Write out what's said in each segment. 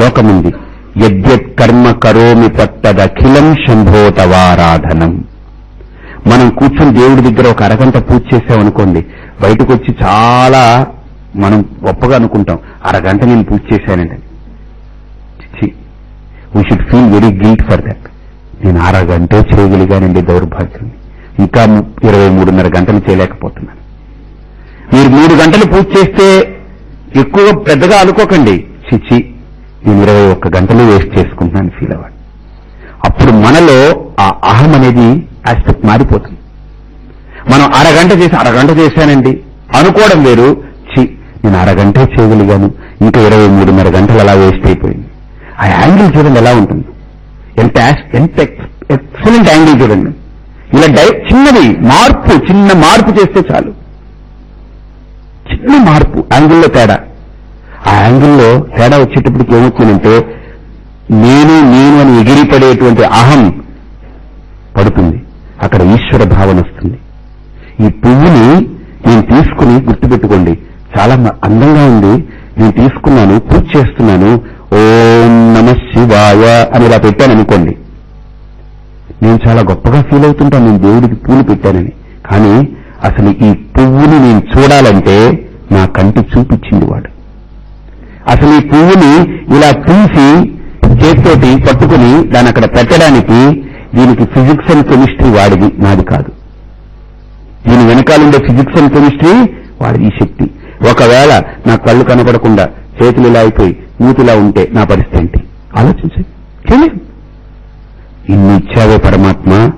శ్లోకం ఉంది యద్యత్ కర్మ కరోమి తత్తదఖిలం శంభోతవారాధనం. మనం కూర్చొని దేవుడి దగ్గర ఒక అరగంట పూజ చేసామనుకోండి బయటకు వచ్చి చాలా మనం గొప్పగా అనుకుంటాం అరగంట నేను పూజ చేశానండి we should feel very guilt for that నేను అరగంటే చేయగలిగానండి దౌర్భాగ్యం. ఇంకా ఇరవై మూడున్నర గంటలు చేయలేకపోతున్నాను. మీరు మూడు గంటలు పూజ చేస్తే ఎక్కువ పెద్దగా అనుకోకండి. చిచ్చి నేను ఇరవై ఒక్క గంటలు వేస్ట్ చేసుకుంటున్నాను ఫీల్ అవ్వండి అప్పుడు మనలో ఆ అహం అనేది ఆస్పెక్ట్ మారిపోతుంది. మనం అరగంట చేసి అరగంట చేశానండి. అనుకోవడం వేరు. చి నేను అరగంటే చేయగలిగాను. ఇంకా ఇరవై మూడున్నర గంటలు అలా వేస్ట్ అయిపోయింది. ఆ యాంగిల్ చూడండి ఎలా ఉంటుంది. ఎంత ఎంత ఎక్సలెంట్ యాంగిల్ చూడండి. ఇలా డై చిన్నది మార్పు చిన్న మార్పు చేస్తే చాలు. చిన్న మార్పు యాంగిల్లో తేడా. ఆ యాంగిల్లో తేడా వచ్చేటప్పటికి ఏమవుతుందంటే నేను నేను అని ఎగిరిపడేటువంటి అహం పడుతుంది. అక్కడ ఈశ్వర భావన వస్తుంది. ఈ పువ్వుని నేను తీసుకుని గుర్తుపెట్టుకోండి. చాలా అందంగా ఉంది. నేను తీసుకున్నాను పూజ చేస్తున్నాను. ఓం నమ శివాయ అని ఇలా పెట్టాను అనుకోండి నేను చాలా గొప్పగా ఫీల్ అవుతుంటాను నేను దేవుడికి పూలు పెట్టానని. కానీ అసలు ఈ పువ్వుని నేను చూడాలంటే నా కంటి చూపించింది వాడు. అసలు ఈ పువ్వుని ఇలా తీసి చేతితోటి పట్టుకుని దాన్ని అక్కడ పెట్టడానికి దీనికి ఫిజిక్స్ అండ్ కెమిస్ట్రీ వాడిది. నాది కాదు. దీని వెనకాలండే ఫిజిక్స్ అండ్ కెమిస్ట్రీ వాడిది ఈ శక్తి. ఒకవేళ నా కళ్ళు కనపడకుండా చేతులు ఇలా అయిపోయి మూతిలా ఉంటే నా పరిస్థితి ఏంటి? ఆలోచించండి. ఇన్ని ఇచ్చావే పరమాత్మ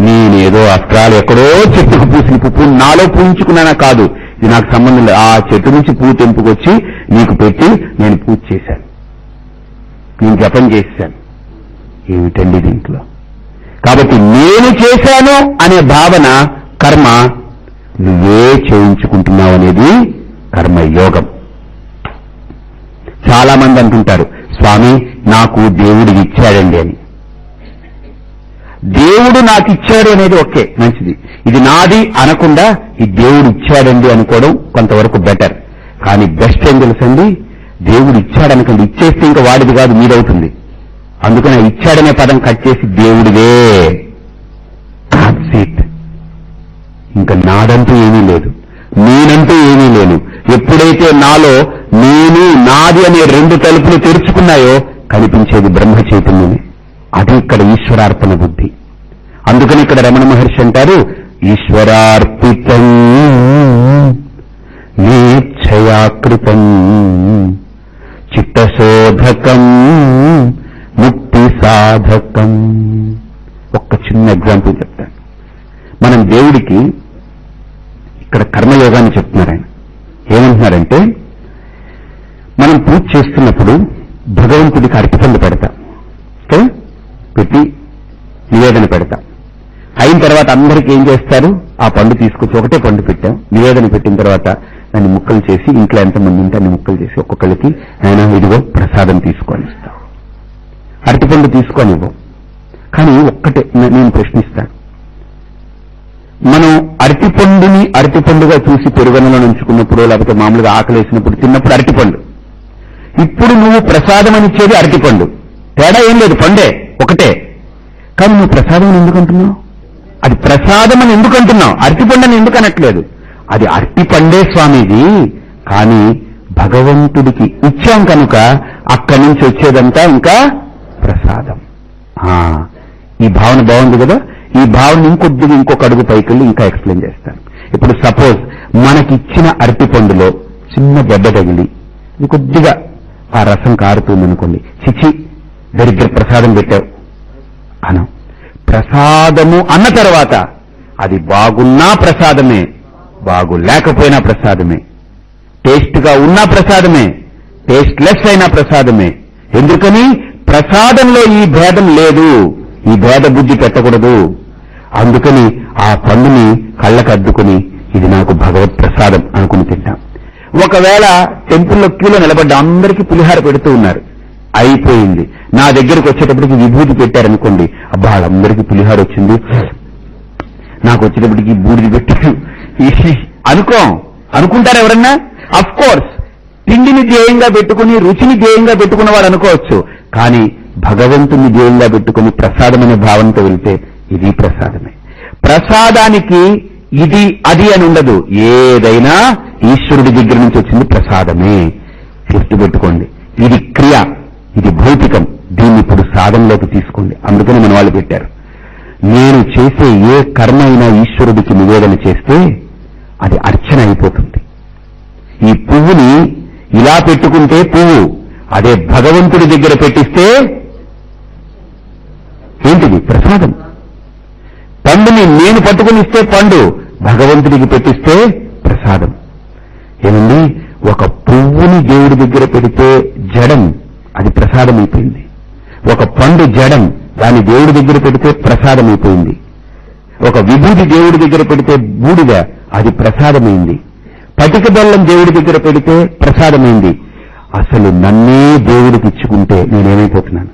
నేనేదో అస్త్రాలు ఎక్కడో చెట్టుకు పూసిన పువ్వు నాలో పూయించుకున్నానా కాదు. ఇది నాకు సంబంధం లేదు. ఆ చెట్టు నుంచి పువ్వు తెంపుకొచ్చి నీకు పెట్టి నేను పూజ చేశాను. నేను జపం చేశాను. ఏమిటండి దీంట్లో కాబట్టి నేను చేశాను అనే భావన కర్మ నువ్వే చేయించుకుంటున్నావు అనేది కర్మయోగం. చాలా మంది అంటుంటారు స్వామి నాకు దేవుడు ఇచ్చాడండి అని. దేవుడు నాకు ఇచ్చాడు అనేది ఓకే మంచిది. ఇది నాది అనకుండా ఈ దేవుడు ఇచ్చాడండి అనుకోవడం కొంతవరకు బెటర్ కానీ బెస్ట్ ఏం తెలుసండి? దేవుడు ఇచ్చాడనకండి ఇచ్చేస్తే ఇంకా వాడిది కాదు మీదవుతుంది. అందుకని ఇచ్చాడనే పదం కట్ చేసి దేవుడిదే. సీట్ ఇంకా నాదంటూ ఏమీ లేదు. నేనంటూ ఏమీ లేను. ఎప్పుడైతే నాలో నేను నాది అనే రెండు తలుపులు తెరుచుకున్నాయో కనిపించేది బ్రహ్మ చైతన్యమే. అది ఇక్కడ ఈశ్వరార్పణ బుద్ధి. అందుకని ఇక్కడ రమణ మహర్షి అంటారు ఈశ్వరార్పితం నేచ్ఛయాకృతం చిత్తశోధకం ముక్తి సాధకం ఒక్క చిన్న ఎగ్జాంపుల్ చెప్తాను. మనం దేవుడికి ఇక్కడ కర్మయోగాన్ని చెప్తున్నారు ఆయన. ఏమంటున్నారంటే మనం పూజ చేస్తున్నప్పుడు భగవంతుడికి అర్పితలు పెడతాం. పెట్టి నివేదన పెడతాం. అయిన తర్వాత అందరికి ఏం చేస్తారు? ఆ పండు తీసుకొచ్చి ఒకటే పండు పెట్టాం. నివేదన పెట్టిన తర్వాత దాన్ని ముక్కలు చేసి ఇంట్లో ఎంతమంది ఉంటే అన్ని ముక్కలు చేసి ఒక్కొక్కరికి ఆయన ఇదిగో ప్రసాదం తీసుకొని ఇస్తాం. అరటిపండు తీసుకొని ఇవ్వం. కానీ ఒక్కటే నేను ప్రశ్నిస్తాను మనం అరటిపండుని అరటిపండుగా చూసి పెరుగనలో నుంచుకున్నప్పుడు లేకపోతే మామూలుగా ఆకలేసినప్పుడు తిన్నప్పుడు అరటిపండు ఇప్పుడు నువ్వు ప్రసాదం అనిచ్చేది అరటిపండు తేడా ఏం లేదు పండే ఒకటే. కానీ నువ్వు ప్రసాదం అని ఎందుకు అంటున్నావు? అది ప్రసాదం అని ఎందుకు అంటున్నావు? అరటిపండు అని ఎందుకు అనట్లేదు? అది అరటిపండే స్వామిది కానీ భగవంతుడికి ఇచ్చాం కనుక అక్కడి నుంచి వచ్చేదంతా ఇంకా ప్రసాదం. ఆ, ఈ భావన బాగుంది కదా? ఈ భావన ఇంకొద్దిగా ఇంకొక అడుగు పైకెళ్ళి ఇంకా ఎక్స్ప్లెయిన్ చేస్తాను. ఇప్పుడు సపోజ్ మనకిచ్చిన అరటిపండులో చిన్న దెబ్బ తగిలి ఇది కొద్దిగా ఆ రసం కారుతుంది అనుకోండి చిచి దరిద్ర ప్రసాదం పెట్టావు. అను. ప్రసాదము అన్న తర్వాత అది బాగున్నా ప్రసాదమే బాగు లేకపోయినా ప్రసాదమే. టేస్ట్గా ఉన్నా ప్రసాదమే టేస్ట్ లెస్ అయినా ప్రసాదమే. ఎందుకని? ప్రసాదంలో ఈ భేదం లేదు. ఈ భేద బుద్ధి పెట్టకూడదు. అందుకని ఆ పండుని కళ్ళకు అద్దుకుని ఇది నాకు భగవత్ ప్రసాదం అనుకుని తింటాం. ఒకవేళ టెంపుల్లో క్యూలో నిలబడ్డ అందరికీ పులిహార పెడుతూ ఉన్నారు. అయిపోయింది. నా దగ్గరకు వచ్చేటప్పటికి విభూతి పెట్టారనుకోండి అబ్బా వాళ్ళందరికీ పులిహార వచ్చింది. నాకు వచ్చేటప్పటికి బూడిది పెట్టారు. అనుకో అనుకోం అనుకుంటారు ఎవరన్నా? అఫ్ కోర్స్ తిండిని ధ్యేయంగా పెట్టుకుని రుచిని ధ్యేయంగా పెట్టుకున్నవాడు అనుకోవచ్చు. కానీ భగవంతుని ధ్యేయంగా పెట్టుకుని ప్రసాదమనే భావంతో వెళ్తే ఇది ప్రసాదమే. ప్రసాదానికి ఇది అది అని ఉండదు. ఏదైనా ఈశ్వరుడి దగ్గర నుంచి వచ్చింది ప్రసాదమే. గుర్తుపెట్టుకోండి. ఇది క్రియ. ఇది భౌతికం. దీన్ని ఇప్పుడు సాధనలోకి తీసుకోండి. అందుకని మన వాళ్ళు పెట్టారు. నేను చేసే ఏ కర్మ అయినా ఈశ్వరుడికి నివేదన చేస్తే అది అర్చన అయిపోతుంది. ఈ పువ్వుని ఇలా పెట్టుకుంటే పువ్వు అదే భగవంతుడి దగ్గర పెట్టిస్తే ఏంటిది? ప్రసాదం. పండుని నేను పట్టుకుని ఇస్తే పండు భగవంతుడికి పెట్టిస్తే ప్రసాదం. ఏమండి? ఒక పువ్వుని దేవుడి దగ్గర పెడితే జడం అది ప్రసాదం అయిపోయింది ఒక పండు జడం దాన్ని దేవుడి దగ్గర పెడితే ప్రసాదం అయిపోయింది ఒక విభూతి దేవుడి దగ్గర పెడితే బూడిద అది ప్రసాదమైంది. పటిక బెల్లం దేవుడి దగ్గర పెడితే ప్రసాదమైంది. అసలు నన్నే దేవుడికి ఇచ్చుకుంటే నేనేమైపోతున్నాను?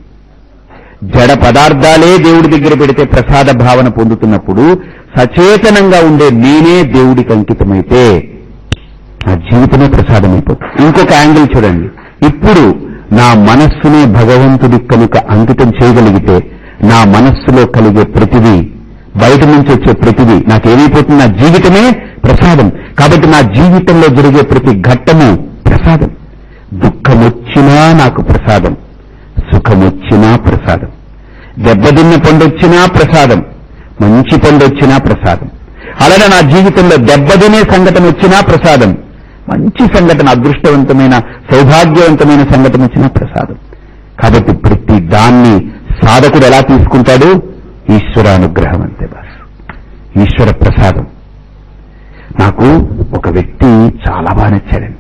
జడ పదార్థాలే దేవుడి దగ్గర పెడితే ప్రసాద భావన పొందుతున్నప్పుడు సచేతనంగా ఉండే నేనే దేవుడికి అంకితమైతే నా జీవితమే ప్రసాదమైపోతుంది. ఇంకొక యాంగిల్ చూడండి. ఇప్పుడు నా మనస్సునే భగవంతుడి కనుక అంకితం చేయగలిగితే నా మనస్సులో కలిగే ప్రతిదీ బయట నుంచి వచ్చే ప్రతిదీ నాకేమైపోతుంది? నా జీవితమే ప్రసాదం. కాబట్టి నా జీవితంలో జరిగే ప్రతి ఘట్టము ప్రసాదం. దుఃఖమొచ్చినా నాకు ప్రసాదం. సుఖమొచ్చినా ప్రసాదం. దెబ్బతిన్న పండొచ్చినా ప్రసాదం. మంచి పండొచ్చినా ప్రసాదం. అలానే నా జీవితంలో దెబ్బతినే సంఘటన వచ్చినా ప్రసాదం. మంచి సంఘటన అదృష్టవంతమైన సౌభాగ్యవంతమైన సంఘటన ఇచ్చిన ప్రసాదం. కాబట్టి ప్రతి దాన్ని సాధకుడు ఎలా తీసుకుంటాడు? ఈశ్వరానుగ్రహం అంతే బాస్. ఈశ్వర ప్రసాదం. నాకు ఒక వ్యక్తి చాలా బాగా నచ్చాడండి.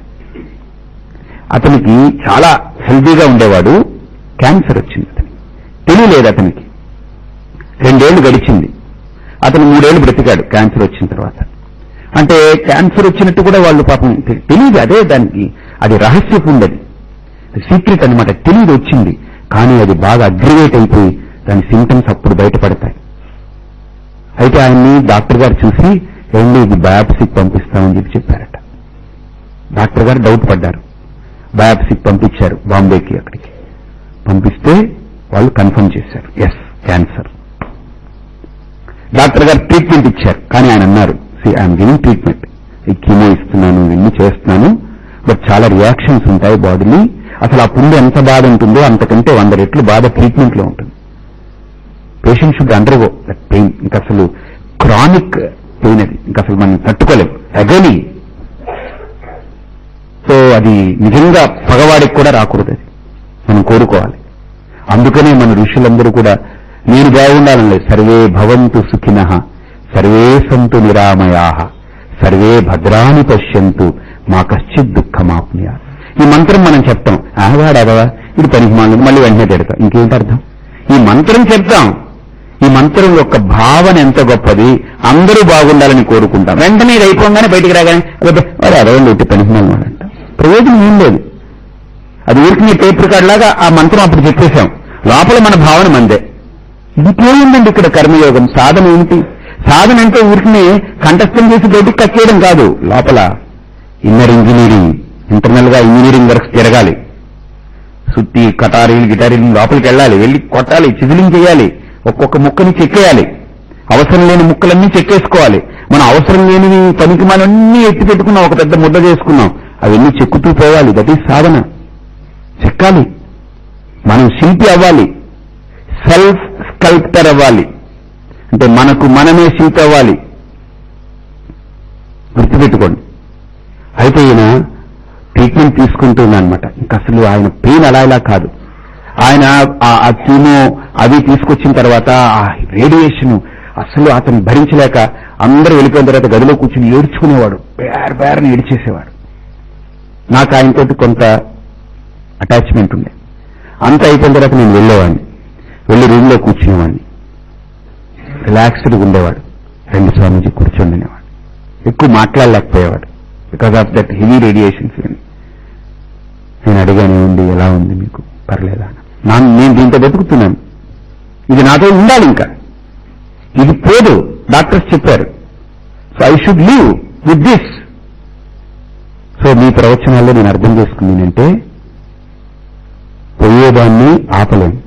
అతనికి చాలా హెల్దీగా ఉండేవాడు. క్యాన్సర్ వచ్చింది అతనికి. తెలియలేదు అతనికి. రెండేళ్ళు గడిచింది. అతను మూడేళ్ళు బ్రతికాడు. క్యాన్సర్ వచ్చిన తర్వాత. అంటే క్యాన్సర్ వచ్చినట్టు కూడా వాళ్ళు పాపం తెలియదు అదే దానికి. అది రహస్యపు ఉండదు సీక్రెట్ అన్నమాట తెలియదు వచ్చింది. కానీ అది బాగా అగ్రివేట్ అయిపోయి దాని సింటమ్స్ అప్పుడు బయటపడతాయి. అయితే ఆయన్ని డాక్టర్ గారు చూసి ఏమండి ఇది బయాప్సీకి పంపిస్తామని చెప్పి చెప్పారట. డాక్టర్ గారు డౌట్ పడ్డారు. బయాప్సీకి పంపించారు బాంబేకి అక్కడికి. పంపిస్తే వాళ్ళు కన్ఫర్మ్ చేశారు. Yes cancer. డాక్టర్ గారు ట్రీట్మెంట్ ఇచ్చారు. కానీ ఆయన అన్నారు సి ఐఎమ్ గివింగ్ ట్రీట్మెంట్ ఈ కీమో ఇస్తున్నాను ఇవన్నీ చేస్తున్నాను బట్ చాలా రియాక్షన్స్ ఉంటాయి బాడీని అసలు ఆ పుండు ఎంత బాధ ఉంటుందో అంతకంటే వంద రెట్లు బాధ ట్రీట్మెంట్లో ఉంటుంది. Patient should undergo that pain ఇంకా అసలు క్రానిక్ పెయిన్ అది. ఇంకా అసలు మనం తట్టుకోలేము అగోని సో అది నిజంగా పగవాడికి కూడా రాకూడదు అది. మనం కోరుకోవాలి. అందుకనే మన ఋషులందరూ కూడా నేను బాగుండాలని లేదు. సర్వే భవంతు సుఖిన. సర్వే సంతు నిరామయా సర్వే భద్రాని పశ్యంతు మా కశ్చిత్ దుఃఖమాప్నుయా ఈ మంత్రం మనం చెప్తాం. ఆవాడవా ఇది పనికి మాలను మళ్ళీ వెంటనే తిడతాం. ఇంకేంటి అర్థం? ఈ మంత్రం చెప్తాం. ఈ మంత్రం యొక్క భావన ఎంత గొప్పది? అందరూ బాగుండాలని కోరుకుంటాం. వెంటనే ఇది అయిపోగానే బయటికి రాగానే అదే వాడు అరవండి ఇట్టి పనికి మాలను ప్రయోజనం ఏం లేదు. అది ఊరికి పేపర్ కార్డ్ లాగా ఆ మంత్రం అప్పుడు చెప్పేశాం. లోపల మన భావన మందే. ఇంకేముందండి ఇక్కడ కర్మయోగం. సాధన ఏమిటి? సాధన అంటే ఊరికి కంఠస్థం చేసి బయటికి కట్టేయడం కాదు లోపల ఇన్నర్ ఇంజనీరింగ్ ఇంటర్నల్గా ఇంజనీరింగ్ వర్క్స్ జరగాలి. సుత్తి కటారీలు గిటారీలు లోపలికి వెళ్ళాలి వెళ్ళి కొట్టాలి చిజిలింగ్ చేయాలి ఒక్కొక్క ముక్కని చెక్కేయాలి. అవసరం లేని ముక్కలన్నీ చెక్కేసుకోవాలి. మనం అవసరం లేనివి పనికి మనన్నీ ఎత్తి పెట్టుకున్నాం ఒక పెద్ద ముద్ద చేసుకున్నాం. అవన్నీ చెక్కుతూ పోవాలి దట్ ఈజ్ సాధన. చెక్కాలి. మనం శిల్పి అవ్వాలి. సెల్ఫ్ స్కల్ప్టర్ అవ్వాలి. అంటే మనకు మనమే సీట్ అవ్వాలి. గుర్తుపెట్టుకోండి. అయితే ఈయన ట్రీట్మెంట్ తీసుకుంటుందనమాట ఇంకా అసలు ఆయన పెయిన్ అలా ఇలా కాదు. ఆయన ఆ- ఆ కీమో అవి తీసుకొచ్చిన తర్వాత ఆ రేడియేషన్ అసలు అతను భరించలేక అందరూ వెళ్ళిపోయిన తర్వాత గదిలో కూర్చుని ఏడ్చుకునేవాడు. బేర్ బేరని ఏడ్చేసేవాడు. నాకు ఆయనతోటి కొంత అటాచ్మెంట్ ఉండే. అంత అయిపోయిన తర్వాత నేను వెళ్ళేవాడిని. వెళ్ళి రూమ్లో కూర్చునేవాడిని. రిలాక్స్డ్గా ఉండేవాడు. రెండు స్వామీజీ కూర్చొనినేవాడు ఎక్కువ మాట్లాడలేకపోయేవాడు. Because of that heavy radiations నేను అడిగాను ఏముంది? ఎలా ఉంది మీకు? పర్లేదా? నా నేను దీంతో బతుకుతున్నాను ఇది నాతో ఉండాలి ఇంకా. ఇది పోదు. డాక్టర్స్ చెప్పారు. So I should leave with this so మీ ప్రవచనాల్లో నేను అర్థం చేసుకుంది పోయేదాన్ని ఆపలేం.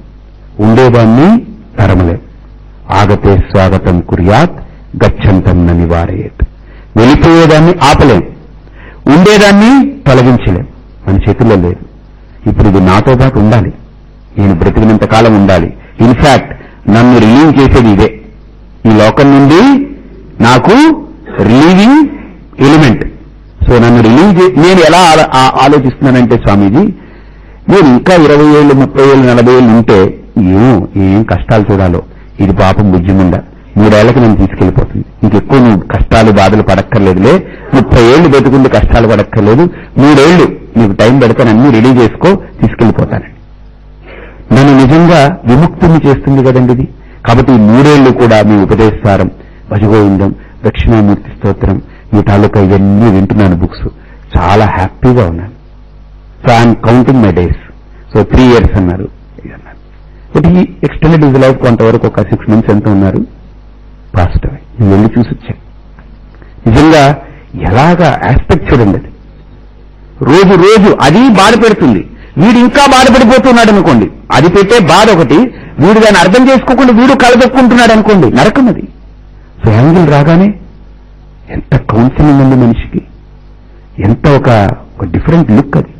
ఉండేదాన్ని తరమలేం. ఆగతే స్వాగతం కుర్యాత్ గచ్చంతం నివారయేత్. వెళ్ళిపోయేదాన్ని ఆపలేం. ఉండేదాన్ని తొలగించలేం. మన చేతుల్లో లేదు. ఇప్పుడు ఇది నాతో పాటు ఉండాలి. నేను బ్రతికినంత కాలం ఉండాలి. ఇన్ఫాక్ట్ నన్ను రిలీవ్ చేసేది ఇదే. ఈ లోకం నుండి నాకు రిలీవింగ్ ఎలిమెంట్ సో నన్ను రిలీవ్ చే నేను ఎలా ఆలో- ఆలోచిస్తున్నానంటే స్వామీజీ నేను ఇంకా ఇరవై ఏళ్ళు ముప్పై ఏళ్ళు నలభై ఏళ్ళు ఉంటే ఏమో ఏం కష్టాలు చూడాలో. ఇది పాపం బుజ్జిముండ. మూడేళ్ళకి నేను తీసుకెళ్ళిపోతుంది ఇంకెక్కువ నువ్వు కష్టాలు బాధలు పడక్కర్లేదులే. ముప్పై ఏళ్ళు బతుకుంది కష్టాలు పడక్కర్లేదు. మూడేళ్ళు నీకు టైం పెడతాను అన్ని రెడీ చేసుకో తీసుకెళ్ళిపోతానండి నన్ను నిజంగా విముక్తిని చేస్తుంది కదండి ఇది. కాబట్టి ఈ మూడేళ్ళు కూడా మీ ఉపదేశారం భజగోవిందం దక్షిణామూర్తి స్తోత్రం మీ తాలూకా ఇవన్నీ వింటున్నాను బుక్స్. చాలా హ్యాపీగా ఉన్నాను. So I'm counting my days so three years అన్నారు. బట్ ఈ ఎక్స్టెండెడ్ ఇస్ లైఫ్ కొంతవరకు ఒక సిక్స్ మంత్స్ ఎంత ఉన్నారు? పాస్ట్ అవే నేను వెళ్ళి చూసి వచ్చాను నిజంగా ఎలాగా ఆస్పెక్ట్ చూడండి అది. రోజు రోజు అది బాధ పెడుతుంది. వీడు ఇంకా బాధపడిపోతున్నాడు అనుకోండి. అది పెట్టే బాధ ఒకటి వీడు దాన్ని అర్థం చేసుకోకుండా వీడు కలదొక్కుంటున్నాడు అనుకోండి. నరకం అది. సో యాంగిల్ రాగానే ఎంత కౌన్సిలింగ్ ఉంది మనిషికి. ఎంత ఒక ఒక డిఫరెంట్ లుక్ అది.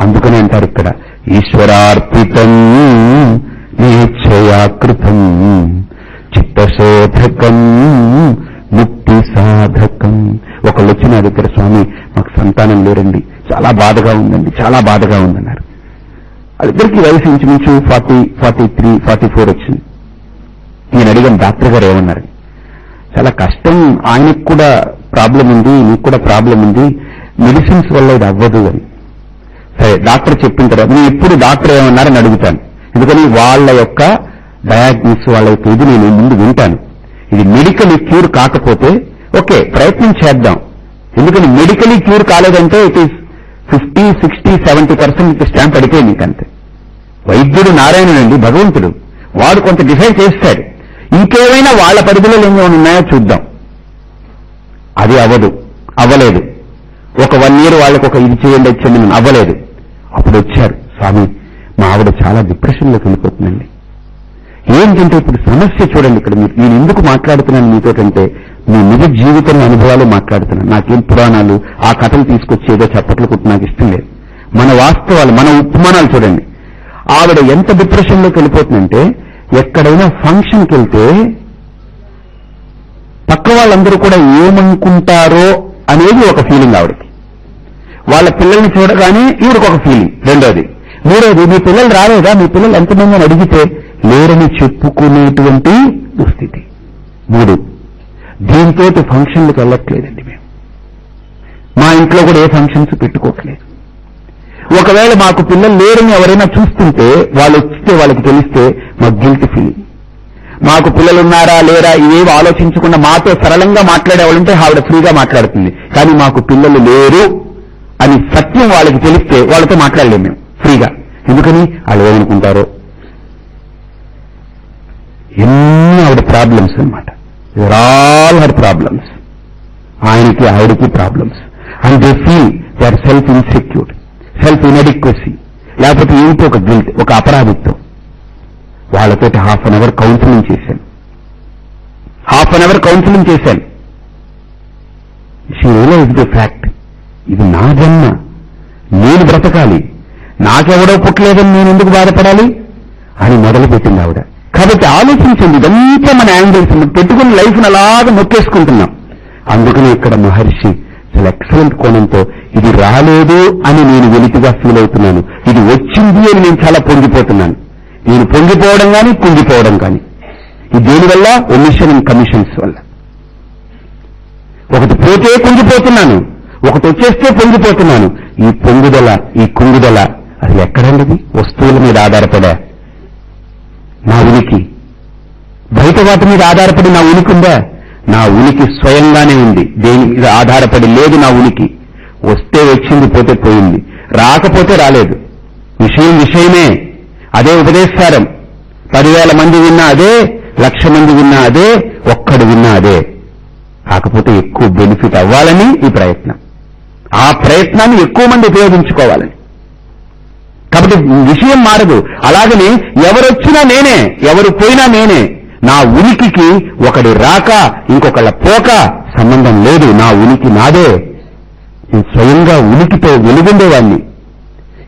అందుకనే అంటారు ఇక్కడ ఈశ్వరార్పితం నిశ్చయాకృతం చిత్తశోధకం ముక్తి సాధకం ఒకళ్ళు వచ్చి నా దగ్గర స్వామి మాకు సంతానం లేరండి చాలా బాధగా ఉందండి చాలా బాధగా ఉందన్నారు. వాళ్ళిద్దరికి వయసు ఇంచుమించు forty forty three forty four వచ్చింది. నేను అడిగాను డాక్టర్ గారు ఏమన్నారు? చాలా కష్టం ఆయనకు కూడా ప్రాబ్లం ఉంది నీకు కూడా ప్రాబ్లం ఉంది మెడిసిన్స్ వల్ల ఇది అవ్వదు అని. సరే డాక్టర్ చెప్పిన తర్వాత నేను ఎప్పుడు డాక్టర్ ఏమన్నారని అడుగుతాను. ఎందుకని వాళ్ళ యొక్క డయాగ్నోస్ వాళ్ళ యొక్క ఇది నేను ముందు వింటాను. ఇది మెడికల్ క్యూర్ కాకపోతే ఓకే ప్రయత్నం చేద్దాం. ఎందుకని medically cure కాలేదంటే it is fifty sixty seventy percent stamp పడిపోయింది నీకంతే. వైద్యుడు నారాయణుడండి భగవంతుడు. వాడు కొంత డిసైడ్ చేస్తాడు. ఇంకేమైనా వాళ్ళ పరిధిలో ఏమైనా ఉన్నాయో చూద్దాం. అది అవ్వదు అవ్వలేదు. ఒక వన్ ఇయర్ వాళ్ళకి ఒక ఇది చేయండి అది అవ్వలేదు. అప్పుడు వచ్చారు. స్వామి మా ఆవిడ చాలా డిప్రెషన్లోకి వెళ్ళిపోతుందండి. ఏంటంటే ఇప్పుడు సమస్య చూడండి ఇక్కడ మీరు. నేను ఎందుకు మాట్లాడుతున్నాను మీతోటంటే మీ నిజ జీవితం అనుభవాలు మాట్లాడుతున్నాను నాకేం పురాణాలు ఆ కథలు తీసుకొచ్చి ఏదో చప్పట్లు నాకు ఇష్టం లేదు. మన వాస్తవాలు మన ఉపమానాలు చూడండి. ఆవిడ ఎంత డిప్రెషన్లోకి వెళ్ళిపోతుందంటే ఎక్కడైనా ఫంక్షన్కి వెళ్తే పక్క వాళ్ళందరూ కూడా ఏమనుకుంటారో అనేది ఒక ఫీలింగ్ ఆవిడకి. వాళ్ళ పిల్లల్ని చూడగానే ఈవిడకు ఒక ఫీలింగ్ రెండోది. మూడోది మీ పిల్లలు రాలేదా? మీ పిల్లలు ఎంతమంది అని అడిగితే లేరని చెప్పుకునేటువంటి దుస్థితి. మూడు దీంతో ఫంక్షన్లకు వెళ్ళట్లేదండి మేము. మా ఇంట్లో కూడా ఏ ఫంక్షన్స్ పెట్టుకోవట్లేదు. ఒకవేళ మాకు పిల్లలు లేరని ఎవరైనా చూస్తుంటే వాళ్ళు వస్తే వాళ్ళకి తెలిస్తే మాకు గిల్ట్ ఫీలింగ్ మాకు పిల్లలు ఉన్నారా లేరా ఇవేవి ఆలోచించకుండా మాతో సరళంగా మాట్లాడేవాళ్ళంటే ఆవిడ ఫ్రీగా మాట్లాడుతుంది. కానీ మాకు పిల్లలు లేరు అని సత్యం వాళ్ళకి తెలిస్తే వాళ్ళతో మాట్లాడలేము మేము ఫ్రీగా ఎందుకని వాళ్ళు ఏమనుకుంటారో? ఎన్ని ఆవిడ ప్రాబ్లమ్స్ అనమాట ఆల్ హర్ ప్రాబ్లమ్స్ ఆయనకి ఆవిడకి problems and they feel they are self insecure self inadequacy లేకపోతే ఏమిటో ఒక గిల్ట్ ఒక అపరాధిత్వం? వాళ్ళతో హాఫ్ అన్ అవర్ కౌన్సిలింగ్ చేశాను. హాఫ్ అన్ అవర్ కౌన్సిలింగ్ చేశాను. షీ రియలైజ్ ద ఫ్యాక్ట్ ఇది నా జన్మ. నేను బ్రతకాలి. నాకెవడో పుట్టలేదని నేను ఎందుకు బాధపడాలి? అని మొదలుపెట్టింది ఆవిడ. కాబట్టి ఆలోచించండి ఇదంతా మన యాంగిల్స్ పెట్టుకుని లైఫ్ని అలాగా నొక్కేసుకుంటున్నాం అందుకని ఇక్కడ మహర్షి చాలా ఎక్సలెంట్ కోణంతో ఇది రాలేదు అని నేను వెలితిగా ఫీల్ అవుతున్నాను. ఇది వచ్చింది అని నేను చాలా పొంగిపోతున్నాను. నేను పొంగిపోవడం కానీ కుంగిపోవడం కానీ. ఇది దేనివల్ల ఒమిషన్ అండ్ కమిషన్స్ వల్ల. ఒకటి పోతే కుంగిపోతున్నాను. ఒకటి వచ్చేస్తే పొంగిపోతున్నాను. ఈ పొంగుదల ఈ కుంగుదల అది ఎక్కడండిది? వస్తువుల మీద ఆధారపడా? నా ఉనికి. బయట వాటి మీద ఆధారపడి నా ఉనికి ఉందా? నా ఉనికి స్వయంగానే ఉంది. దేని మీద ఆధారపడి లేదు నా ఉనికి. వస్తే వచ్చింది పోతే పోయింది. రాకపోతే రాలేదు. విషయం విషయమే. అదే ఉపదేశారం పదివేల మంది విన్నా అదే లక్ష మంది విన్నా అదే ఒక్కడు విన్నా అదే. కాకపోతే ఎక్కువ బెనిఫిట్ అవ్వాలని ఈ ప్రయత్నం. ఆ ప్రయత్నాన్ని ఎక్కువ మంది ఉపయోగించుకోవాలని. కాబట్టి విషయం మారదు. అలాగని ఎవరొచ్చినా నేనే ఎవరు పోయినా నేనే. నా ఉనికికి ఒకడు రాక ఇంకొకళ్ళ పోక సంబంధం లేదు. నా ఉనికి నాదే. నేను స్వయంగా ఉనికితో వెలుగుండేవాణ్ణి.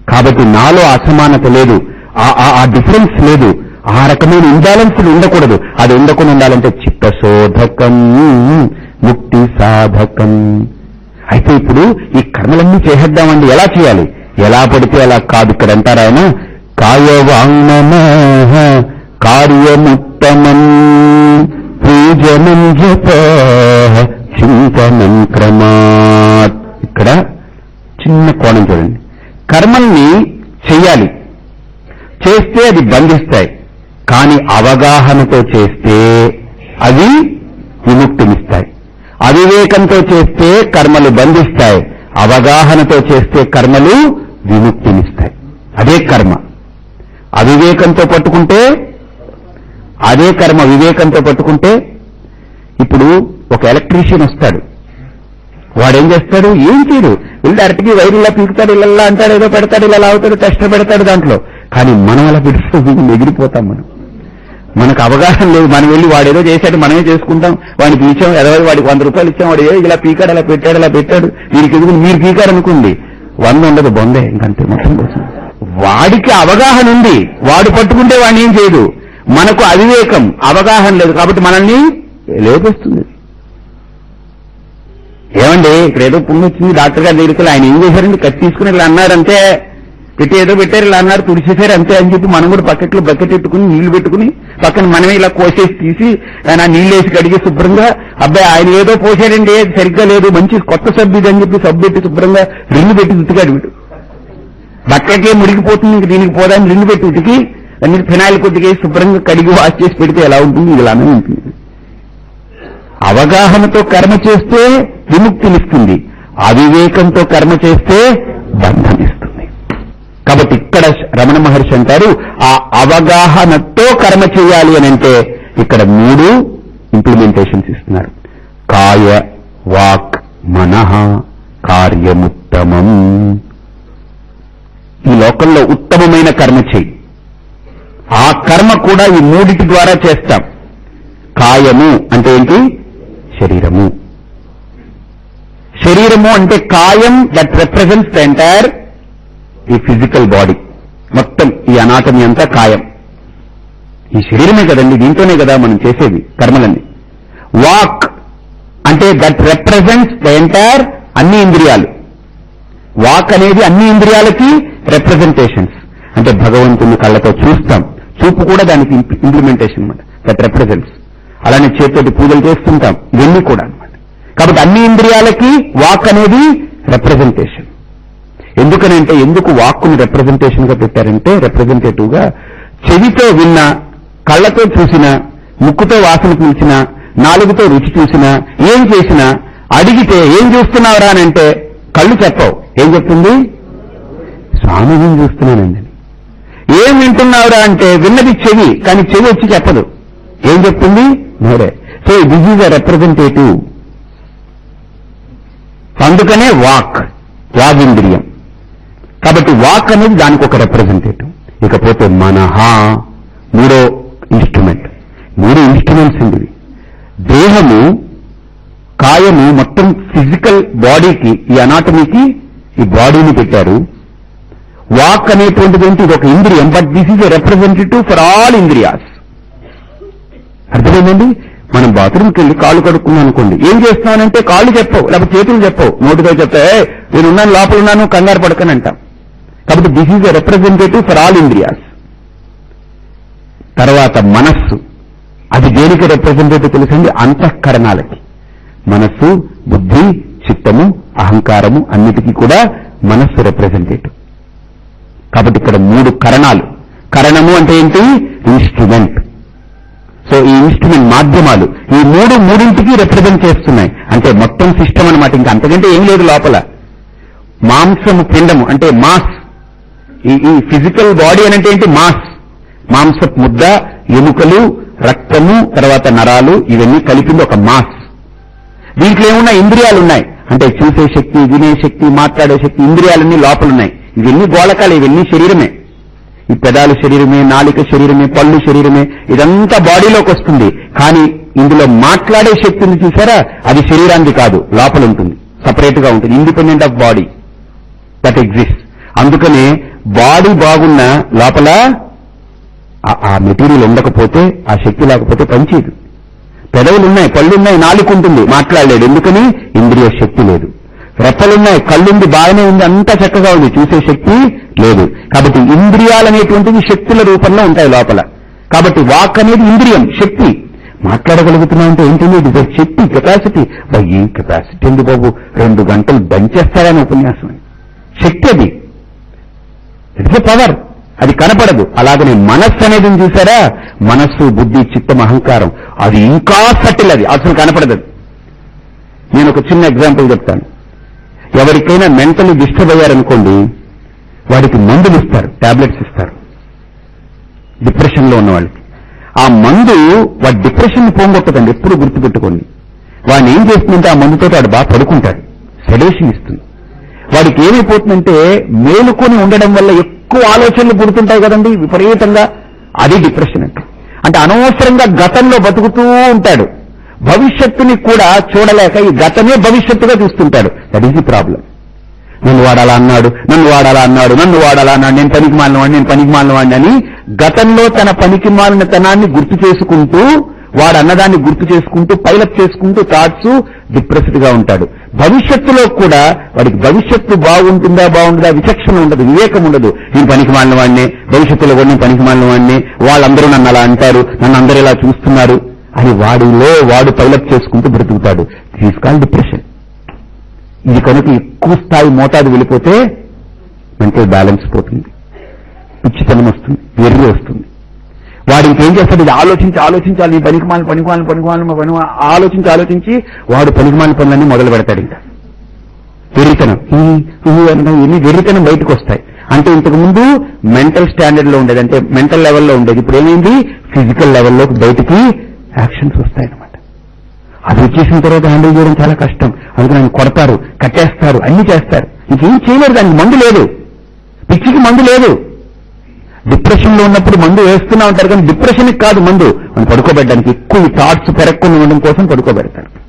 కాబట్టి నాలో అసమానత లేదు. ఆ డిఫరెన్స్ లేదు. ఆ రకమైన ఇంబ్యాలెన్స్లు ఉండకూడదు. అది ఉండకుండా ఉండాలంటే చిత్తశోధకం ముక్తి సాధకం. అయితే ఇప్పుడు ఈ కర్మలన్నీ చేసేద్దామండి. ఎలా చేయాలి? ఎలా పడితే అలా కాదు ఇక్కడ అంటారు ఆయన. కాయవాంగన కార్యముత్తమం పూజనం జప చింతనం క్రమాత్ ఇక్కడ చిన్న కోణం చూడండి. కర్మల్ని చెయ్యాలి. చేస్తే అది బంధిస్తాయి. కానీ అవగాహనతో చేస్తే అవి విముక్తినిస్తాయి. అవివేకంతో చేస్తే కర్మలు బంధిస్తాయి. అవగాహనతో చేస్తే కర్మలు విముక్తినిస్తాయి. అదే కర్మ. అవివేకంతో పట్టుకుంటే అదే కర్మ వివేకంతో పట్టుకుంటే ఇప్పుడు ఒక ఎలక్ట్రీషియన్ వస్తాడు. వాడేం చేస్తాడు? ఏం చేయడు? వీళ్ళు అరటికి వైరులా పీకుతాడు ఇలా అంటాడు ఏదో పెడతాడు ఇలా లాగుతాడు టెస్ట్ పెడతాడు దాంట్లో. కానీ మనం అలా పెడితే మిగిలిపోతాం మనం. మనకు అవగాహన లేదు. మనం వెళ్ళి వాడు ఏదో చేశాడు మనమే చేసుకుంటాం. వాడిని పిలిచాం ఎదవరి వాడికి వంద రూపాయలు ఇచ్చాం వాడు ఇలా పీకాడు అలా పెట్టాడు అలా పెట్టాడు. వీరికి ఎదుగు మీరు పీకారు అనుకోండి. వంద ఉండదు బొందే. ఇంకంతే మొత్తం కోసం. వాడికి అవగాహన ఉంది. వాడు పట్టుకుంటే వాడిని ఏం చేయదు. మనకు అవివేకం అవగాహన లేదు. కాబట్టి మనల్ని లేపేస్తుంది. ఏమండి ఇక్కడ ఏదో పుణ్యం వచ్చింది డాక్టర్ గారి దగ్గరికి ఆయన ఏం చేశారండి? కత్తి తీసుకుని ఇట్లా అన్నారంటే పెట్టి ఏదో పెట్టారు ఇలా అన్నారు తుడిచేశారు అంతే అని చెప్పి మనం కూడా బకెట్లో బకెట్ పెట్టుకుని నీళ్ళు పెట్టుకుని పక్కన మనమే ఇలా కోసేసి తీసి ఆయన నీళ్ళు వేసి కడిగి శుభ్రంగా అబ్బాయి ఆయన ఏదో పోసాడండి సరిగ్గా లేదు మంచి కొత్త సబ్బు ఇది అని చెప్పి సబ్బు పెట్టి శుభ్రంగా రింగు పెట్టి ఉతికాడు వీడు. బకెట్లే మురిగిపోతుంది ఇంక దీనికి పోదాన్ని రింగు పెట్టి ఉతికి అన్ని ఫినాయిల్ కొద్దిగా శుభ్రంగా కడిగి వాష్ చేసి పెడితే ఎలా ఉంటుంది ఇలానే ఉంటుంది. అవగాహనతో కర్మ చేస్తే విముక్తినిస్తుంది అవివేకంతో కర్మ చేస్తే బంధమిస్తుంది కాబట్టి ఇక్కడ రమణ మహర్షి అంటారు ఆ అవగాహనతో కర్మ చేయాలి అని అంటే ఇక్కడ మూడు ఇంప్లిమెంటేషన్స్ ఇస్తున్నారు. కాయ వాక్ మనహ కార్యముత్తమం. ఈ లోకంలో ఉత్తమమైన కర్మ చేయి. ఆ కర్మ కూడా ఈ మూడిటి ద్వారా చేస్తాం. కాయము అంటే ఏంటి? శరీరము. శరీరము అంటే కాయం దట్ రిప్రజెంట్స్ ద ఎంటైర్ ఈ ఫిజికల్ బాడీ. మొత్తం ఈ అనాటమీ అంతా కాయం ఈ శరీరమే కదండి దీంతోనే కదా మనం చేసేది కర్మలన్నీ. వాక్ అంటే దట్ రిప్రజెంట్స్ ద ఎంటైర్ అన్ని ఇంద్రియాలు. వాక్ అనేది అన్ని ఇంద్రియాలకి రిప్రజెంటేషన్స్ అంటే భగవంతుని కళ్ళతో చూస్తాం. చూపు కూడా దానికి ఇంప్లిమెంటేషన్ అనమాట దట్ రిప్రజెంట్స్ అలానే చేతితోటి పూజలు చేస్తుంటాం. ఇవన్నీ కూడా అనమాట కాబట్టి అన్ని ఇంద్రియాలకి వాక్ అనేది రిప్రజెంటేషన్ ఎందుకనంటే ఎందుకు వాక్కుని రిప్రజెంటేషన్గా పెట్టారంటే రిప్రజెంటేటివ్గా చెవితో విన్న కళ్ళతో చూసిన ముక్కుతో వాసన పీల్చిన నాలుగుతో రుచి చూసినా ఏం చేసినా అడిగితే ఏం చూస్తున్నావురా అని అంటే కళ్ళు చెప్పవు. ఏం చెప్తుంది? స్వామి ఏం చూస్తున్నానండి. ఏం వింటున్నావురా అంటే విన్నది చెవి కానీ చెవి వచ్చి చెప్పదు. ఏం చెప్తుంది? నోరే. So this is a representative అందుకనే వాక్ వాగింద్రియం. కాబట్టి వాక్ అనేది దానికి ఒక రిప్రజెంటేటివ్ ఇకపోతే మనహ మూడో ఇన్స్ట్రుమెంట్ మూడు ఇన్స్ట్రుమెంట్స్ ఇండివి దేహము కాయము మొత్తం ఫిజికల్ బాడీకి ఈ అనాటమీకి ఈ బాడీని పెట్టారు. వాక్ అనేటువంటిది ఏంటి? ఇది ఒక ఇంద్రియం. But this is representative for all ఇంద్రియాస్. అర్థమైందండి? మనం బాత్రూమ్కి వెళ్ళి కాళ్ళు కడుక్కున్నాం అనుకోండి. ఏం చేస్తున్నానంటే కాళ్ళు చెప్పవు లేకపోతే చేతులు చెప్పవు. నోటితో చెప్తే నేనున్నాను లోపల ఉన్నాను కంగారు పడకని అంటాం కాబట్టి this is a representative for all ఇంద్రియాస్ తర్వాత మనస్సు. అది దేనికి రిప్రజెంటేటివ్ తెలుసండి? అంతఃకరణాలకి. మనస్సు బుద్ధి చిత్తము అహంకారము అన్నిటికీ కూడా మనస్సు రిప్రజెంటేటివ్ కాబట్టి ఇక్కడ మూడు కరణాలు. కరణము అంటే ఏంటి? ఇన్స్ట్రుమెంట్ సో ఈ ఇన్స్ట్రుమెంట్ మాధ్యమాలు. ఈ మూడు మూడింటికి రిప్రజెంట్ చేస్తున్నాయి. అంటే మొత్తం సిస్టమ్ అనమాట ఇంకా అంతకంటే ఏం లేదు లోపల. మాంసము పిండము అంటే మాస్. ఈ ఈ ఫిజికల్ బాడీ అని ఏంటి? మాస్. మాంసపు ముద్ద ఎముకలు రక్తము తర్వాత నరాలు ఇవన్నీ కలిపింది ఒక మాస్. దీంట్లో ఏమున్నా ఇంద్రియాలు ఉన్నాయి అంటే చూసే శక్తి వినే శక్తి మాట్లాడే శక్తి ఇంద్రియాలన్నీ లోపలున్నాయి. ఇవన్నీ గోళకాలు ఇవన్నీ శరీరమే. ఈ పెదాలు శరీరమే నాలిక శరీరమే పళ్ళు శరీరమే ఇదంతా బాడీలోకి వస్తుంది. కానీ ఇందులో మాట్లాడే శక్తి ఉంది చూసారా? అది శరీరానికి కాదు లోపల ఉంటుంది. సపరేట్గా ఉంటుంది. Independent of body that exist అందుకనే బాడీ బాగున్న లోపల ఆ మెటీరియల్ ఉండకపోతే ఆ శక్తి లేకపోతే పనిచేయదు పెదవులున్నాయి పళ్ళున్నాయి నాలుగు మాట్లాడలేడు ఎందుకని? ఇంద్రియ శక్తి లేదు. రెప్పలున్నాయి కళ్ళుంది బాగానే ఉంది అంతా చక్కగా ఉంది. చూసే శక్తి లేదు. కాబట్టి ఇంద్రియాలనేటువంటివి శక్తుల రూపంలో ఉంటాయి లోపల. కాబట్టి వాక్ అనేది ఇంద్రియం శక్తి. మాట్లాడగలుగుతున్నామంటే ఏంటంటే ఇది శక్తి కెపాసిటీ ఏం కెపాసిటీ ఉంది బాబు? రెండు గంటలు దంచేస్తారని ఉపన్యాసం. శక్తి అది. ఇట్స్ ఎ పవర్ అది కనపడదు. అలాగనే మనస్సు అనేది చూసారా? మనస్సు బుద్ధి చిత్తం అహంకారం. అది ఇంకా సటిల్ అది. అసలు కనపడదు నేను ఒక చిన్న ఎగ్జాంపుల్ చెప్తాను. ఎవరికైనా మెంటలీ డిస్టర్బ్ అయ్యారనుకోండి వాడికి మందులు ఇస్తారు టాబ్లెట్స్ ఇస్తారు. డిప్రెషన్లో ఉన్న వాళ్ళకి. ఆ మందు వాడి డిప్రెషన్ పోగొట్టదండి. ఎప్పుడు గుర్తుపెట్టుకోండి. వాడిని ఏం చేస్తుందంటే ఆ మందుతో వాడు బాగా పడుకుంటాడు. సెడేషన్ ఇస్తుంది. వాడికి ఏమైపోతుందంటే మేలుకొని ఉండడం వల్ల ఎక్కువ ఆలోచనలు పుడుతుంటాయి కదండి విపరీతంగా. అది డిప్రెషన్ అంటే. అంటే అనవసరంగా గతంలో బతుకుతూ ఉంటాడు. భవిష్యత్తుని కూడా చూడలేక ఈ గతమే భవిష్యత్తుగా చూస్తుంటాడు. దట్ ఈస్ ది ప్రాబ్లం నన్ను వాడాలా అన్నాడు నన్ను వాడాలా అన్నాడు నన్ను వాడాలా అన్నాడు నేను పనికి మాలినవాడిని నేను పనికి మాలినవాడిని అని గతంలో తన పనికి మాలినతనాన్ని గుర్తు చేసుకుంటూ వాడు అన్నదాన్ని గుర్తు చేసుకుంటూ పైలప్ చేసుకుంటూ థాట్స్ డిప్రెస్డ్గా ఉంటాడు. భవిష్యత్తులో కూడా వాడికి భవిష్యత్తు బాగుంటుందా బాగుంటుందా విచక్షణ ఉండదు వివేకం ఉండదు. నేను పనికి మాలిన వాడిని భవిష్యత్తులో కూడా నేను పనికి మాలిన వాడిని వాళ్ళందరూ నన్ను అలా అంటారు నన్ను అందరూ ఇలా చూస్తున్నారు అని వాడిలో వాడు పైలప్ చేసుకుంటూ బ్రతుకుతాడు. తీసుకాల్ డిప్రెషన్ ఇది కనుక ఎక్కువ స్థాయి మోతాదు వెళ్ళిపోతే మెంటల్ బ్యాలెన్స్ పోతుంది. పిచ్చితనం వస్తుంది వెర్రి వస్తుంది. వాడు ఇంకేం చేస్తాడు? ఇది ఆలోచించి ఆలోచించాలి. ఈ పనికిమాలి పనికిమాలి పనికిమాలి పని ఆలోచించి ఆలోచించి వాడు పనికిమాలి పనులన్నీ మొదలు పెడతాడు ఇంకా. వెర్రితనం. ఇన్ని వెర్రితనం బయటకు వస్తాయి అంటే ఇంతకు ముందు మెంటల్ స్టాండర్డ్లో ఉండేది. అంటే మెంటల్ లెవెల్లో ఉండేది. ఇప్పుడు ఏమైంది? ఫిజికల్ లెవెల్లోకి బయటికి యాక్షన్స్ వస్తాయన్నమాట. అది వచ్చేసిన తర్వాత హ్యాండిల్ చేయడం చాలా కష్టం. అందుకని నన్ను కొడతారు కట్టేస్తారు అన్ని చేస్తారు. ఇంకేం చేయలేరు దానికి మందు లేదు. పిచ్చికి మందు లేదు. డిప్రెషన్లో ఉన్నప్పుడు మందు వేస్తున్నా ఉంటారు కానీ డిప్రెషన్కి కాదు మందు. మనం పడుకోబెట్టడానికి ఎక్కువ థాట్స్ పెరగకుండా ఉండడం కోసం పడుకోబెడతారు.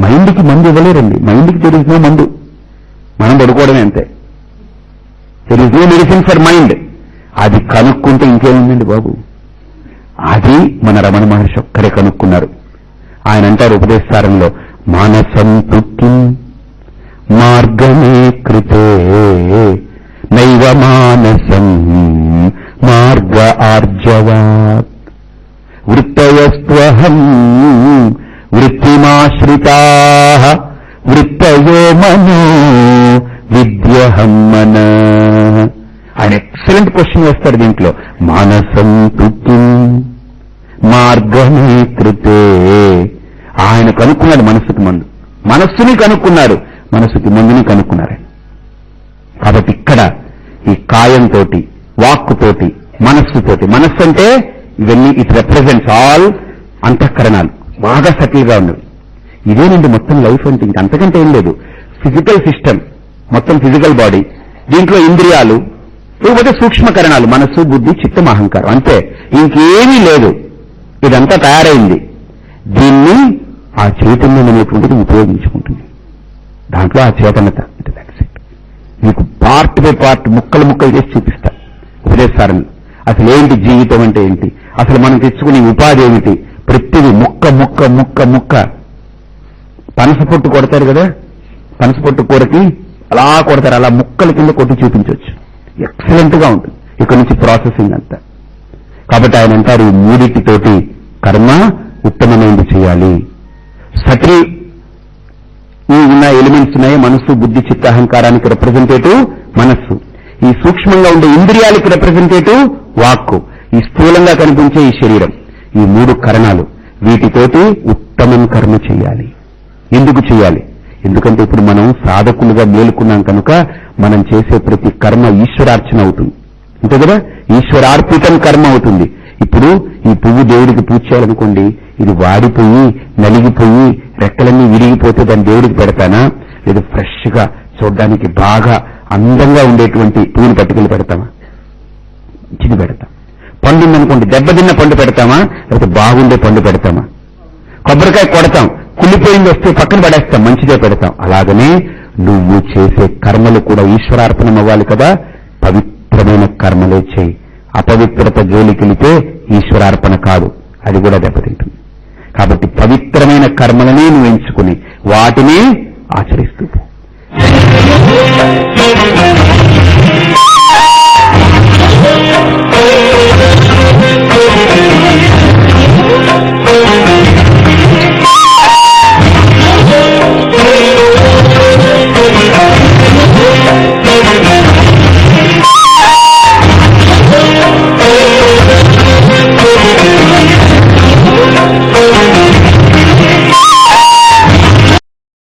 మైండ్కి మందు ఇవ్వలేరండి. మైండ్కి తెలిసిన మందు. మనం పడుకోవడమే అంతే. There is no medicine for mind అది కనుక్కుంటే ఇంకేముందండి బాబు? అది మన రమణ మహర్షి ఒక్కరే కనుక్కున్నారు. ఆయన అంటారు ఉపదేశారంలో మానసం మార్గమే కృతే. నైవ మానసం మార్గ ఆర్జవాత్. వృత్తయస్త్వహం వృత్తిమాశ్రితా వృత్తయో మనో విద్యహం మన ఆయన ఎక్సలెంట్ క్వశ్చన్ వేస్తారు దీంట్లో. మానసం తుక్కి మార్గమే కృతే. ఆయన కనుక్కున్నాడు మనసుకు మందు. మనస్సుని కనుక్కున్నారు మనసుకి మందుని కనుక్కున్నారు కాబట్టి ఇక్కడ ఈ కాయంతో వాక్కుతోటి మనస్సుతోటి మనస్సు అంటే ఇవన్నీ ఇట్ రిప్రజెంట్స్ ఆల్ అంతఃకరణాలు. బాగా సటిల్గా ఉన్నవి. ఇదేనండి మొత్తం లైఫ్ అంటే ఇంక అంతకంటే ఏం లేదు. ఫిజికల్ సిస్టమ్ మొత్తం ఫిజికల్ బాడీ దీంట్లో ఇంద్రియాలు లేకపోతే సూక్ష్మకరణాలు మనస్సు బుద్ధి చిత్తం అహంకారం అంతే. ఇంకేమీ లేదు. ఇదంతా తయారైంది. దీన్ని ఆ చైతన్యం అనేటువంటిది ఉపయోగించుకుంటుంది. దాంట్లో ఆ చేతనత మీకు పార్ట్ బై పార్ట్ ముక్కలు ముక్కలు చేసి చూపిస్తా. ఉపదేశాలను. అసలు ఏంటి జీవితం అంటే ఏంటి? అసలు మనం తెచ్చుకునే ఉపాధి ఏమిటి? ప్రతిది ముక్క ముక్క ముక్క ముక్క. పనస పొట్టు కొడతారు కదా? పనస పొట్టు కూరకి అలా కొడతారు. అలా ముక్కల కింద కొట్టి చూపించవచ్చు. ఎక్సలెంట్గా ఉంటుంది. ఇక్కడ నుంచి ప్రాసెసింగ్ అంతా. కాబట్టి ఆయన అంటారు ఈ మూడింటితోటి కర్మ ఉత్తమమైనది చేయాలి. సటిల్ ఉన్న ఎలిమెంట్స్ ఉన్నాయి మనస్సు బుద్ధి చిత్త అహంకారానికి రిప్రజెంటేటివ్ మనస్సు. ఈ సూక్ష్మంగా ఉండే ఇంద్రియాలకు రిప్రజెంటేటివ్ వాక్కు. ఈ స్థూలంగా కనిపించే ఈ శరీరం. ఈ మూడు కరణాలు. వీటితోటి ఉత్తమం కర్మ చేయాలి. ఎందుకు చేయాలి? ఎందుకంటే ఇప్పుడు మనం సాధకులుగా మేలుకున్నాం కనుక మనం చేసే ప్రతి కర్మ ఈశ్వరార్చన అవుతుంది. అంతే కదా? ఈశ్వరార్పితం కర్మ అవుతుంది. ఇప్పుడు ఈ పువ్వు దేవుడికి పూజ చేయాలనుకోండి. ఇది వాడిపోయి నలిగిపోయి రెక్కలన్నీ విరిగిపోతే దాన్ని దేవుడికి పెడతానా? లేదు ఫ్రెష్గా చూడడానికి బాగా అందంగా ఉండేటువంటి పువ్వుని పట్టుకుని పెడతామా మంచిది పెడతాం. పండు ఉందనుకోండి దెబ్బతిన్న పండు పెడతామా? లేకపోతే బాగుండే పండు పెడతామా? కొబ్బరికాయ కొడతాం కుళ్ళిపోయింది వస్తే పక్కన పడేస్తాం మంచిదే పెడతాం. అలాగనే నువ్వు చేసే కర్మలు కూడా ఈశ్వరార్పణం అవ్వాలి కదా? పవిత్రమైన కర్మలే చేయి. అపవిత్రత జోలికెళితే ఈశ్వరార్పణ కాదు. అది కూడా దెబ్బతింటుంది. కాబట్టి పవిత్రమైన కర్మలనే నువ్వు ఎంచుకుని వాటిని ఆచరిస్తూ